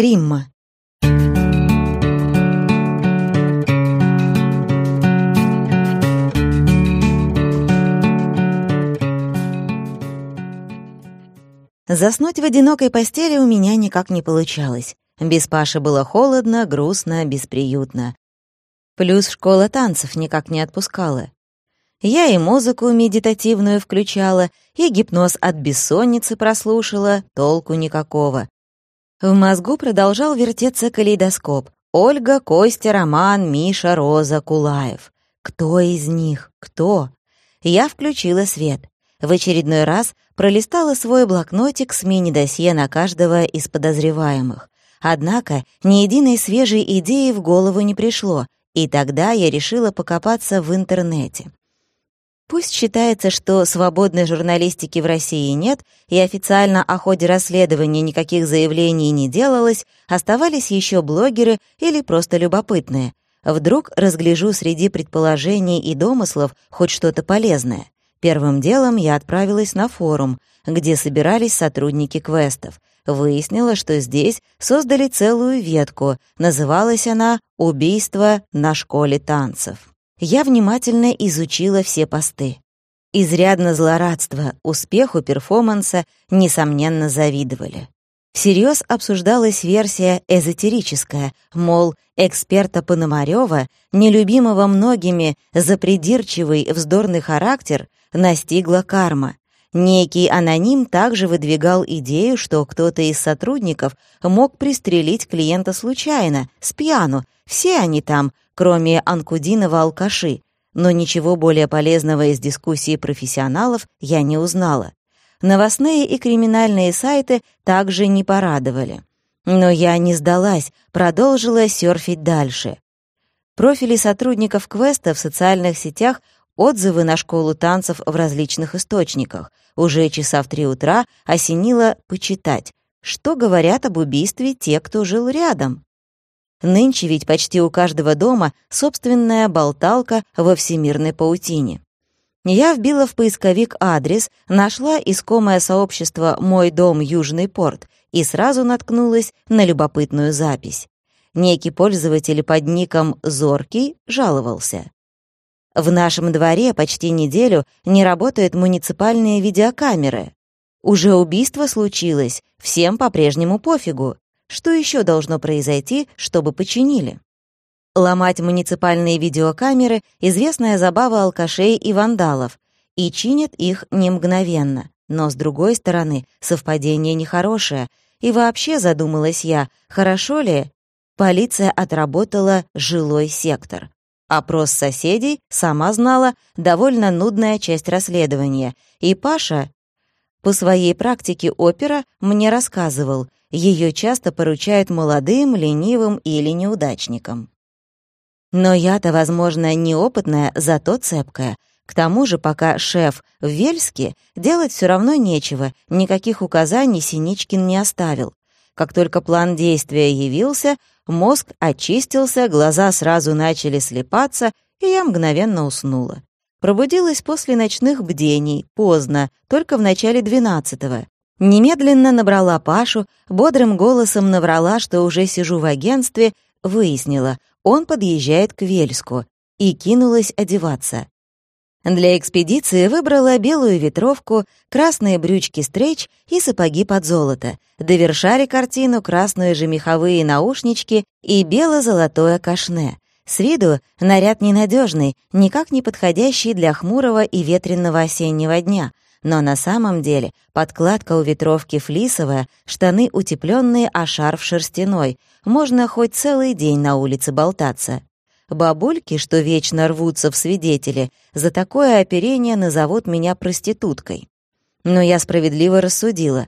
Римма. Заснуть в одинокой постели у меня никак не получалось. Без Паши было холодно, грустно, бесприютно. Плюс школа танцев никак не отпускала. Я и музыку медитативную включала, и гипноз от бессонницы прослушала, толку никакого. В мозгу продолжал вертеться калейдоскоп. Ольга, Костя, Роман, Миша, Роза, Кулаев. Кто из них? Кто? Я включила свет. В очередной раз пролистала свой блокнотик с мини-досье на каждого из подозреваемых. Однако ни единой свежей идеи в голову не пришло, и тогда я решила покопаться в интернете. Пусть считается, что свободной журналистики в России нет, и официально о ходе расследования никаких заявлений не делалось, оставались еще блогеры или просто любопытные. Вдруг разгляжу среди предположений и домыслов хоть что-то полезное. Первым делом я отправилась на форум, где собирались сотрудники квестов. Выяснила, что здесь создали целую ветку, называлась она «Убийство на школе танцев». Я внимательно изучила все посты. Изрядно злорадство, успеху перформанса, несомненно, завидовали. Всерьез обсуждалась версия эзотерическая, мол, эксперта Пономарёва, нелюбимого многими за придирчивый вздорный характер, настигла карма. Некий аноним также выдвигал идею, что кто-то из сотрудников мог пристрелить клиента случайно, с пьяну. Все они там, кроме Анкудинова алкаши, но ничего более полезного из дискуссии профессионалов я не узнала. Новостные и криминальные сайты также не порадовали. Но я не сдалась, продолжила серфить дальше. Профили сотрудников квеста в социальных сетях Отзывы на школу танцев в различных источниках. Уже часа в три утра осенило почитать, что говорят об убийстве те, кто жил рядом. Нынче ведь почти у каждого дома собственная болталка во всемирной паутине. Я вбила в поисковик адрес, нашла искомое сообщество «Мой дом Южный порт» и сразу наткнулась на любопытную запись. Некий пользователь под ником «Зоркий» жаловался. В нашем дворе почти неделю не работают муниципальные видеокамеры. Уже убийство случилось, всем по-прежнему пофигу. Что еще должно произойти, чтобы починили? Ломать муниципальные видеокамеры — известная забава алкашей и вандалов, и чинят их не мгновенно. Но, с другой стороны, совпадение нехорошее. И вообще, задумалась я, хорошо ли полиция отработала жилой сектор? Опрос соседей, сама знала, довольно нудная часть расследования. И Паша по своей практике опера мне рассказывал, ее часто поручают молодым, ленивым или неудачникам. Но я-то, возможно, неопытная, зато цепкая. К тому же, пока шеф в Вельске, делать все равно нечего, никаких указаний Синичкин не оставил. Как только план действия явился, Мозг очистился, глаза сразу начали слепаться, и я мгновенно уснула. Пробудилась после ночных бдений, поздно, только в начале двенадцатого. Немедленно набрала Пашу, бодрым голосом наврала, что уже сижу в агентстве, выяснила, он подъезжает к Вельску, и кинулась одеваться. Для экспедиции выбрала белую ветровку, красные брючки-стрейч и сапоги под золото. Довершали картину красные же меховые наушнички и бело-золотое кашне. С виду наряд ненадежный, никак не подходящий для хмурого и ветренного осеннего дня. Но на самом деле подкладка у ветровки флисовая, штаны утепленные, а шарф шерстяной. Можно хоть целый день на улице болтаться. Бабульки, что вечно рвутся в свидетели, за такое оперение назовут меня проституткой. Но я справедливо рассудила.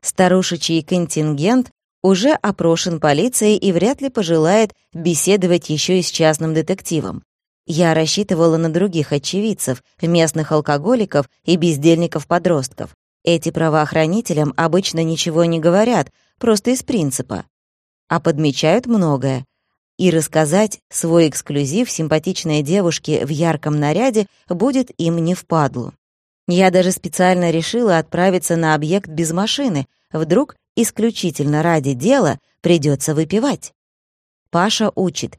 Старушечий контингент уже опрошен полицией и вряд ли пожелает беседовать еще и с частным детективом. Я рассчитывала на других очевидцев, местных алкоголиков и бездельников-подростков. Эти правоохранителям обычно ничего не говорят, просто из принципа. А подмечают многое, и рассказать свой эксклюзив симпатичной девушке в ярком наряде будет им не впадлу. Я даже специально решила отправиться на объект без машины, вдруг исключительно ради дела, придется выпивать. Паша учит.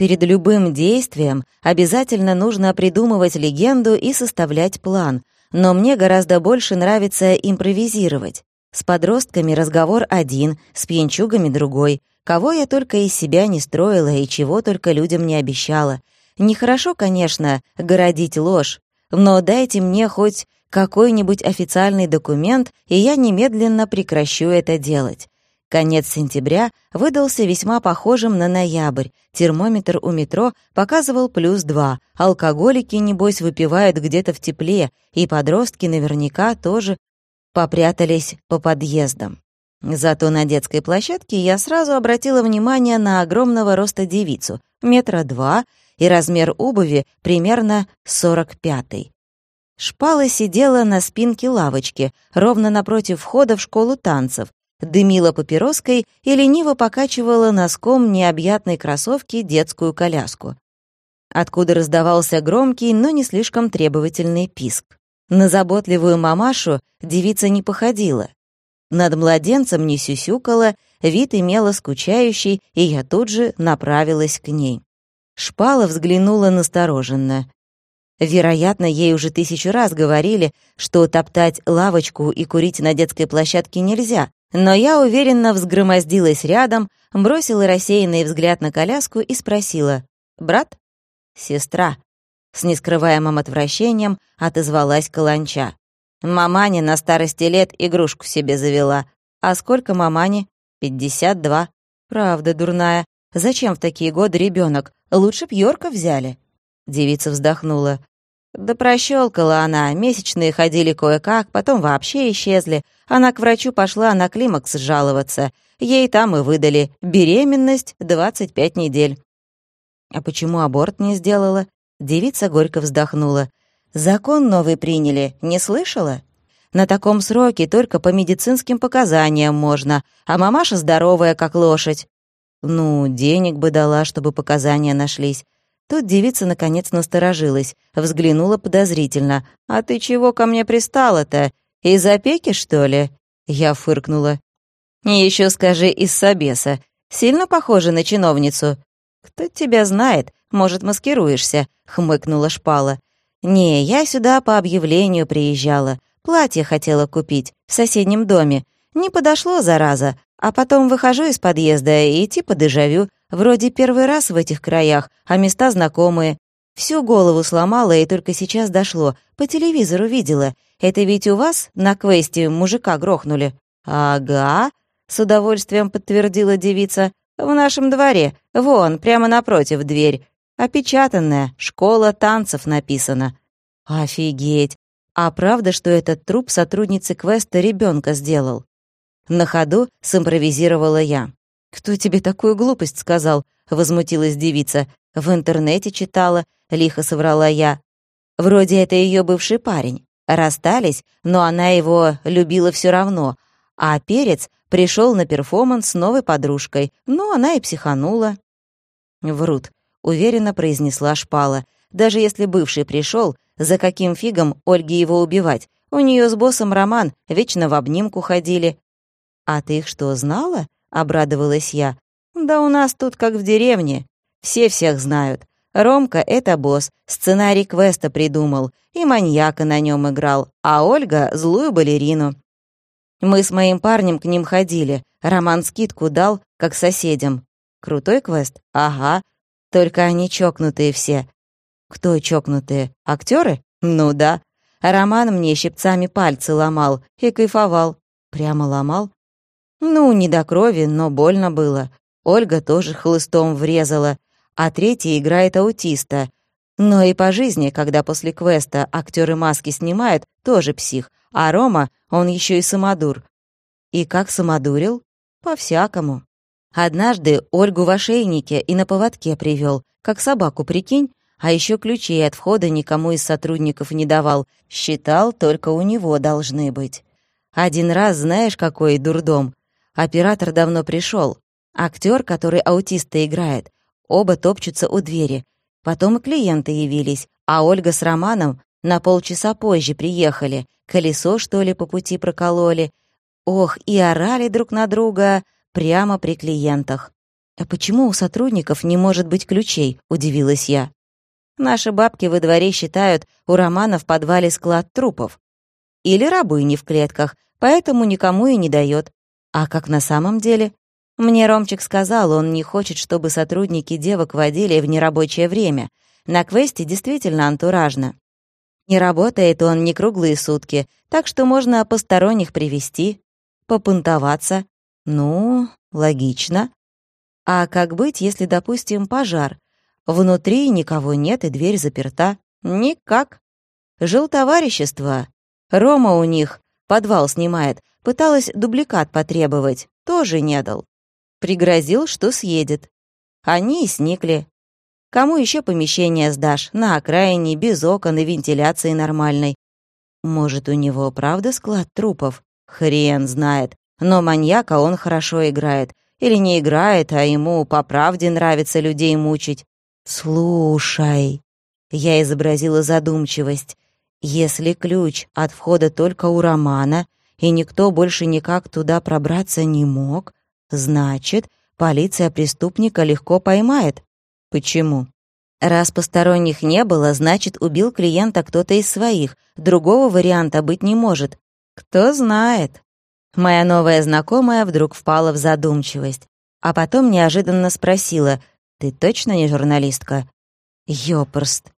Перед любым действием обязательно нужно придумывать легенду и составлять план, но мне гораздо больше нравится импровизировать. С подростками разговор один, с пьянчугами другой. Кого я только из себя не строила и чего только людям не обещала. Нехорошо, конечно, городить ложь, но дайте мне хоть какой-нибудь официальный документ, и я немедленно прекращу это делать. Конец сентября выдался весьма похожим на ноябрь. Термометр у метро показывал плюс два. Алкоголики, небось, выпивают где-то в тепле, и подростки наверняка тоже попрятались по подъездам. Зато на детской площадке я сразу обратила внимание на огромного роста девицу, метра два, и размер обуви примерно сорок пятый. Шпала сидела на спинке лавочки, ровно напротив входа в школу танцев, дымила папироской и лениво покачивала носком необъятной кроссовки детскую коляску, откуда раздавался громкий, но не слишком требовательный писк. На заботливую мамашу девица не походила. Над младенцем не сюсюкала, вид имела скучающий, и я тут же направилась к ней. Шпала взглянула настороженно. Вероятно, ей уже тысячу раз говорили, что топтать лавочку и курить на детской площадке нельзя, но я уверенно взгромоздилась рядом, бросила рассеянный взгляд на коляску и спросила «Брат?» «Сестра», с нескрываемым отвращением отозвалась Каланча. Маманя на старости лет игрушку себе завела. А сколько мамани? Пятьдесят два. Правда, дурная. Зачем в такие годы ребенок? Лучше б Йорка взяли. Девица вздохнула. Да прощелкала она, месячные ходили кое-как, потом вообще исчезли. Она к врачу пошла на климакс жаловаться. Ей там и выдали. Беременность 25 недель. А почему аборт не сделала? Девица горько вздохнула. «Закон новый приняли, не слышала? На таком сроке только по медицинским показаниям можно, а мамаша здоровая, как лошадь». «Ну, денег бы дала, чтобы показания нашлись». Тут девица наконец насторожилась, взглянула подозрительно. «А ты чего ко мне пристала-то? Из опеки, что ли?» Я фыркнула. Еще скажи, из собеса. Сильно похожа на чиновницу?» «Кто тебя знает? Может, маскируешься?» — хмыкнула Шпала. «Не, я сюда по объявлению приезжала. Платье хотела купить в соседнем доме. Не подошло, зараза. А потом выхожу из подъезда и типа дежавю. Вроде первый раз в этих краях, а места знакомые. Всю голову сломала и только сейчас дошло. По телевизору видела. Это ведь у вас на квесте мужика грохнули?» «Ага», — с удовольствием подтвердила девица. В нашем дворе. Вон, прямо напротив дверь. Опечатанная. Школа танцев написано. Офигеть. А правда, что этот труп сотрудницы квеста ребенка сделал? На ходу симпровизировала я. «Кто тебе такую глупость сказал?» — возмутилась девица. «В интернете читала», — лихо соврала я. «Вроде это ее бывший парень. Расстались, но она его любила все равно, а перец пришел на перформанс с новой подружкой, но она и психанула. «Врут», — уверенно произнесла Шпала. «Даже если бывший пришел, за каким фигом Ольге его убивать? У нее с боссом роман, вечно в обнимку ходили». «А ты их что, знала?» — обрадовалась я. «Да у нас тут как в деревне. Все всех знают. Ромка — это босс, сценарий квеста придумал, и маньяка на нем играл, а Ольга — злую балерину. Мы с моим парнем к ним ходили. Роман скидку дал, как соседям. Крутой квест? Ага. Только они чокнутые все. Кто чокнутые? Актеры? Ну да. Роман мне щипцами пальцы ломал и кайфовал. Прямо ломал? Ну, не до крови, но больно было. Ольга тоже хлыстом врезала, а третий играет аутиста. Но и по жизни, когда после квеста актеры маски снимают, тоже псих, а Рома, он еще и самодур. И как самодурил? По-всякому. Однажды Ольгу в ошейнике и на поводке привел, как собаку, прикинь, а еще ключей от входа никому из сотрудников не давал, считал, только у него должны быть. Один раз знаешь, какой дурдом? Оператор давно пришел. Актер, который аутиста играет, оба топчутся у двери. Потом и клиенты явились, а Ольга с Романом на полчаса позже приехали. Колесо, что ли, по пути прокололи. Ох, и орали друг на друга прямо при клиентах. «А почему у сотрудников не может быть ключей?» — удивилась я. «Наши бабки во дворе считают, у Романа в подвале склад трупов. Или рабыни в клетках, поэтому никому и не дает. А как на самом деле? Мне Ромчик сказал, он не хочет, чтобы сотрудники девок водили в нерабочее время. На квесте действительно антуражно. Не работает он не круглые сутки, так что можно посторонних привести, попунтоваться. Ну, логично. А как быть, если, допустим, пожар? Внутри никого нет и дверь заперта. Никак. Жил товарищество. Рома у них подвал снимает. Пыталась дубликат потребовать. Тоже не дал. Пригрозил, что съедет. Они и сникли. Кому еще помещение сдашь? На окраине, без окон и вентиляции нормальной. Может, у него правда склад трупов? Хрен знает. Но маньяка он хорошо играет. Или не играет, а ему по правде нравится людей мучить. «Слушай», — я изобразила задумчивость, «если ключ от входа только у Романа, и никто больше никак туда пробраться не мог, значит, полиция преступника легко поймает. Почему? Раз посторонних не было, значит, убил клиента кто-то из своих. Другого варианта быть не может. Кто знает. Моя новая знакомая вдруг впала в задумчивость, а потом неожиданно спросила, «Ты точно не журналистка?» «Ёпрст!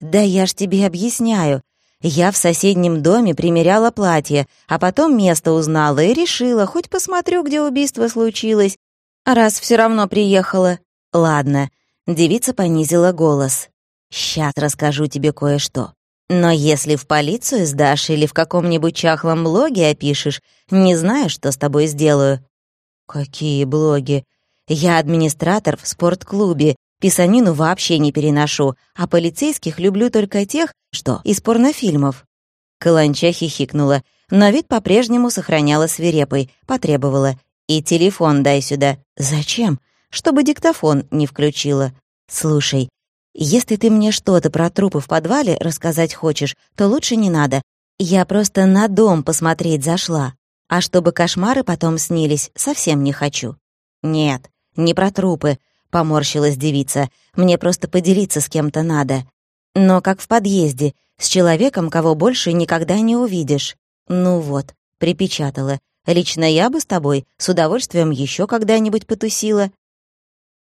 Да я ж тебе объясняю. Я в соседнем доме примеряла платье, а потом место узнала и решила, хоть посмотрю, где убийство случилось, раз все равно приехала. Ладно, девица понизила голос. Сейчас расскажу тебе кое-что. Но если в полицию сдашь или в каком-нибудь чахлом блоге опишешь, не знаю, что с тобой сделаю». «Какие блоги? Я администратор в спортклубе, писанину вообще не переношу, а полицейских люблю только тех, что из порнофильмов». Каланча хихикнула, но вид по-прежнему сохраняла свирепый, потребовала. «И телефон дай сюда». «Зачем?» «Чтобы диктофон не включила». «Слушай, если ты мне что-то про трупы в подвале рассказать хочешь, то лучше не надо. Я просто на дом посмотреть зашла. А чтобы кошмары потом снились, совсем не хочу». «Нет, не про трупы», — поморщилась девица. «Мне просто поделиться с кем-то надо. Но как в подъезде, с человеком, кого больше никогда не увидишь. Ну вот, припечатала. Лично я бы с тобой с удовольствием еще когда-нибудь потусила.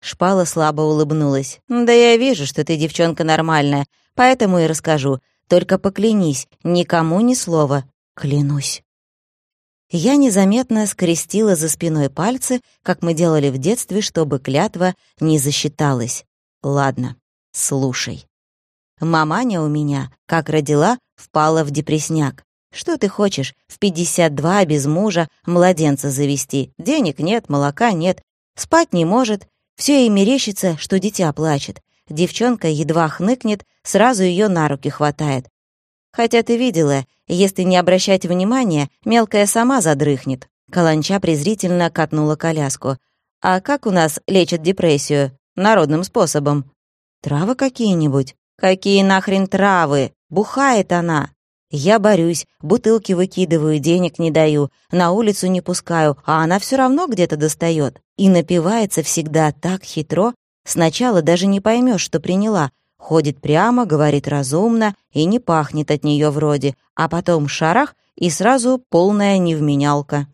Шпала слабо улыбнулась. «Да я вижу, что ты девчонка нормальная, поэтому и расскажу. Только поклянись, никому ни слова. Клянусь». Я незаметно скрестила за спиной пальцы, как мы делали в детстве, чтобы клятва не засчиталась. «Ладно, слушай. Маманя у меня, как родила, впала в депресняк. Что ты хочешь, в 52 без мужа младенца завести? Денег нет, молока нет, спать не может, все ей мерещится, что дитя плачет. Девчонка едва хныкнет, сразу ее на руки хватает. Хотя ты видела, если не обращать внимания, мелкая сама задрыхнет. Каланча презрительно катнула коляску. А как у нас лечат депрессию? Народным способом. Травы какие-нибудь? Какие нахрен травы? Бухает она. Я борюсь, бутылки выкидываю, денег не даю, на улицу не пускаю, а она все равно где-то достает. И напивается всегда так хитро, сначала даже не поймешь, что приняла. Ходит прямо, говорит разумно и не пахнет от нее вроде, а потом шарах и сразу полная невменялка.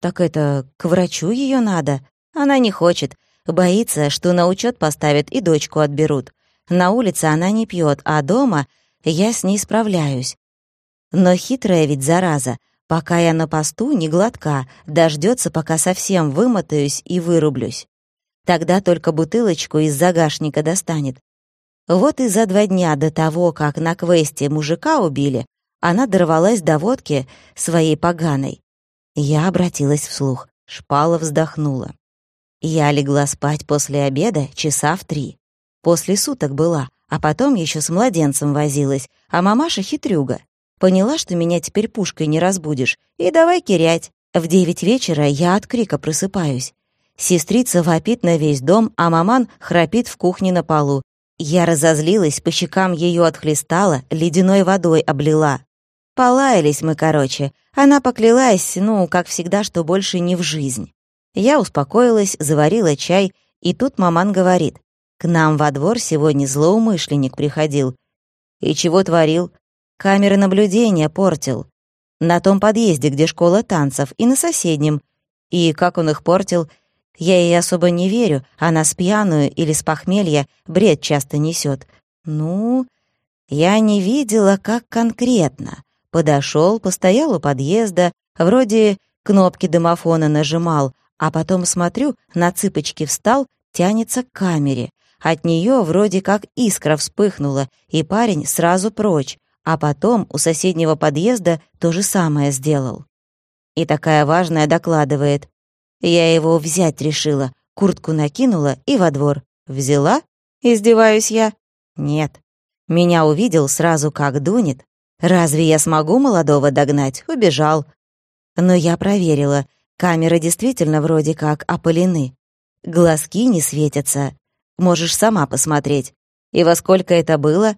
Так это к врачу ее надо? Она не хочет, боится, что на учет поставят и дочку отберут. На улице она не пьет, а дома я с ней справляюсь. Но хитрая ведь зараза, пока я на посту, не глотка, дождется, пока совсем вымотаюсь и вырублюсь. Тогда только бутылочку из загашника достанет. Вот и за два дня до того, как на квесте мужика убили, она дорвалась до водки своей поганой. Я обратилась вслух, шпала вздохнула. Я легла спать после обеда часа в три. После суток была, а потом еще с младенцем возилась, а мамаша хитрюга. Поняла, что меня теперь пушкой не разбудишь, и давай кирять. В девять вечера я от крика просыпаюсь. Сестрица вопит на весь дом, а маман храпит в кухне на полу. Я разозлилась, по щекам ее отхлестала, ледяной водой облила. Полаялись мы, короче. Она поклялась, ну, как всегда, что больше не в жизнь. Я успокоилась, заварила чай, и тут маман говорит. К нам во двор сегодня злоумышленник приходил. И чего творил? Камеры наблюдения портил. На том подъезде, где школа танцев, и на соседнем. И как он их портил, я ей особо не верю, она с пьяную или с похмелья бред часто несет. Ну, я не видела, как конкретно. Подошел, постоял у подъезда, вроде кнопки домофона нажимал, а потом смотрю, на цыпочки встал, тянется к камере. От нее вроде как искра вспыхнула, и парень сразу прочь, а потом у соседнего подъезда то же самое сделал. И такая важная докладывает. Я его взять решила, куртку накинула и во двор. Взяла? Издеваюсь я? Нет. Меня увидел сразу как дунет, Разве я смогу молодого догнать? Убежал. Но я проверила. Камеры действительно вроде как опалены. Глазки не светятся. Можешь сама посмотреть. И во сколько это было?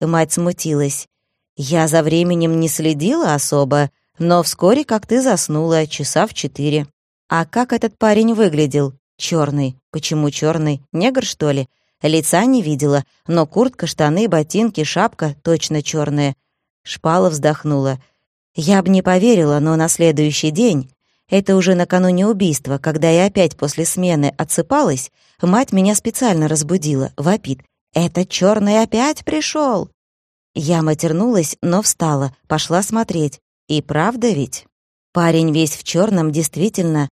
Мать смутилась. Я за временем не следила особо, но вскоре, как ты заснула, часа в четыре. А как этот парень выглядел? Черный. Почему черный? Негр, что ли? Лица не видела, но куртка, штаны, ботинки, шапка точно черные. Шпала вздохнула. Я бы не поверила, но на следующий день, это уже накануне убийства, когда я опять после смены отсыпалась, мать меня специально разбудила, вопит. «Этот черный опять пришел!» Я матернулась, но встала, пошла смотреть. И правда ведь? Парень весь в черном действительно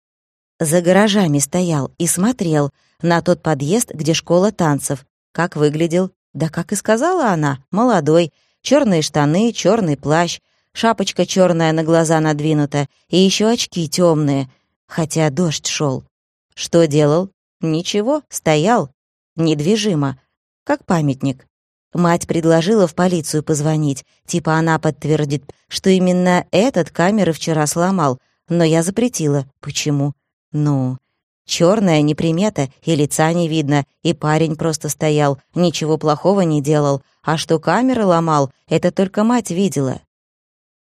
за гаражами стоял и смотрел на тот подъезд, где школа танцев. Как выглядел? Да как и сказала она, молодой, черные штаны, черный плащ, шапочка черная на глаза надвинута и еще очки темные, хотя дождь шел. Что делал? Ничего, стоял, недвижимо, как памятник. Мать предложила в полицию позвонить, типа она подтвердит, что именно этот камеры вчера сломал, но я запретила. Почему? Ну, черная непримета, и лица не видно, и парень просто стоял, ничего плохого не делал, а что камеры ломал, это только мать видела.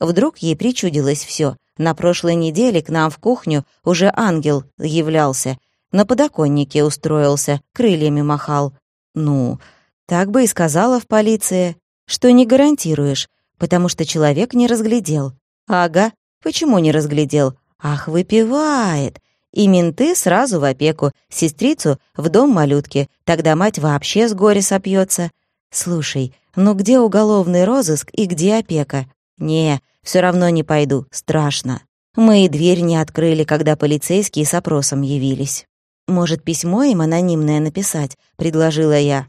Вдруг ей причудилось все. На прошлой неделе к нам в кухню уже ангел являлся. На подоконнике устроился, крыльями махал. Ну, так бы и сказала в полиции, что не гарантируешь, потому что человек не разглядел. Ага, почему не разглядел? Ах, выпивает. И менты сразу в опеку, сестрицу в дом малютки, тогда мать вообще с горя сопьется. «Слушай, ну где уголовный розыск и где опека?» «Не, все равно не пойду, страшно. Мы и дверь не открыли, когда полицейские с опросом явились. Может, письмо им анонимное написать?» — предложила я.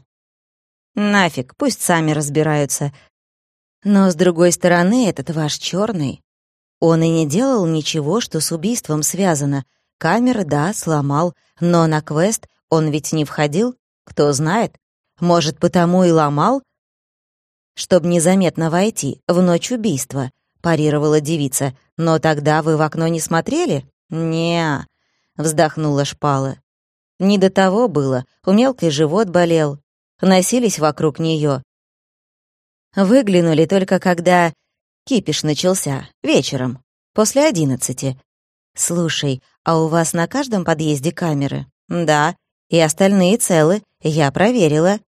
«Нафиг, пусть сами разбираются. Но, с другой стороны, этот ваш черный, он и не делал ничего, что с убийством связано. Камеры, да, сломал, но на квест он ведь не входил, кто знает, может, потому и ломал? Чтоб незаметно войти в ночь убийства, парировала девица. Но тогда вы в окно не смотрели? не вздохнула шпала. Не до того было, у мелкой живот болел. Носились вокруг нее. Выглянули только когда кипиш начался, вечером, после одиннадцати. «Слушай, а у вас на каждом подъезде камеры?» «Да, и остальные целы, я проверила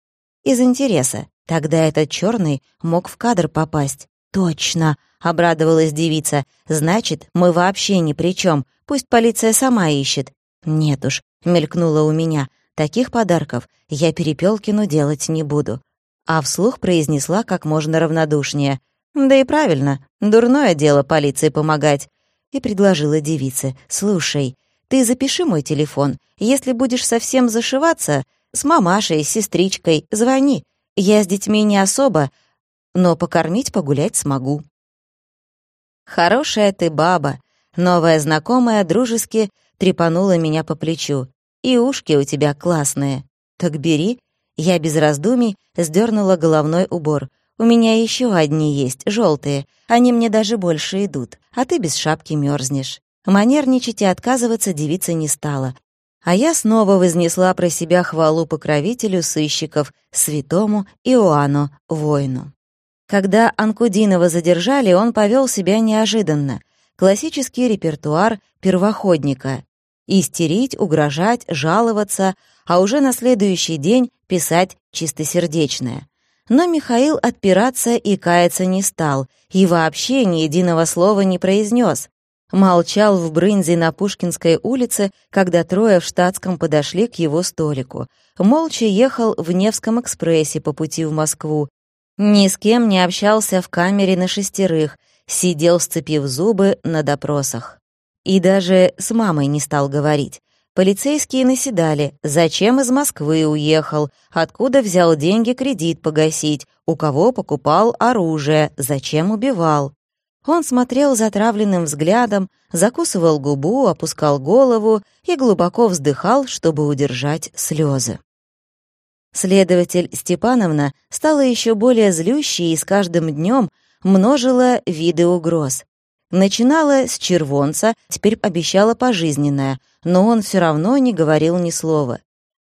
из интереса. Тогда этот черный мог в кадр попасть. Точно, обрадовалась девица. Значит, мы вообще ни при чем. Пусть полиция сама ищет. Нет уж, мелькнуло у меня. Таких подарков я Перепелкину делать не буду. А вслух произнесла как можно равнодушнее. Да и правильно, дурное дело полиции помогать. И предложила девице. «Слушай, ты запиши мой телефон. Если будешь совсем зашиваться, с мамашей, с сестричкой, звони. Я с детьми не особо, но покормить, погулять смогу». «Хорошая ты баба», — новая знакомая дружески трепанула меня по плечу. «И ушки у тебя классные. Так бери». Я без раздумий сдернула головной убор. «У меня еще одни есть, желтые. Они мне даже больше идут, а ты без шапки мерзнешь. Манерничать и отказываться девица не стала. А я снова вознесла про себя хвалу покровителю сыщиков, святому Иоанну, воину. Когда Анкудинова задержали, он повел себя неожиданно. Классический репертуар первоходника. Истерить, угрожать, жаловаться, а уже на следующий день писать чистосердечное. Но Михаил отпираться и каяться не стал, и вообще ни единого слова не произнес. Молчал в брынзе на Пушкинской улице, когда трое в штатском подошли к его столику. Молча ехал в Невском экспрессе по пути в Москву, ни с кем не общался в камере на шестерых, сидел, сцепив зубы на допросах. И даже с мамой не стал говорить. Полицейские наседали, зачем из Москвы уехал, откуда взял деньги кредит погасить, у кого покупал оружие, зачем убивал. Он смотрел затравленным взглядом, закусывал губу, опускал голову и глубоко вздыхал, чтобы удержать слезы. Следователь Степановна стала еще более злющей и с каждым днем множила виды угроз. Начинала с червонца, теперь обещала пожизненное, но он все равно не говорил ни слова.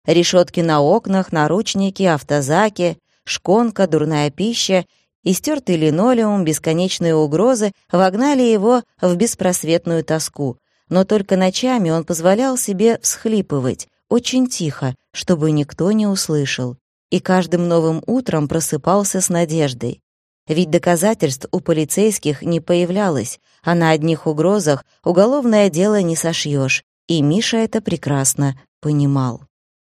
Решетки на окнах, наручники, автозаки, шконка, дурная пища и стертый линолеум, бесконечные угрозы вогнали его в беспросветную тоску. Но только ночами он позволял себе всхлипывать, очень тихо, чтобы никто не услышал, и каждым новым утром просыпался с надеждой. Ведь доказательств у полицейских не появлялось, а на одних угрозах уголовное дело не сошьешь, и Миша это прекрасно понимал.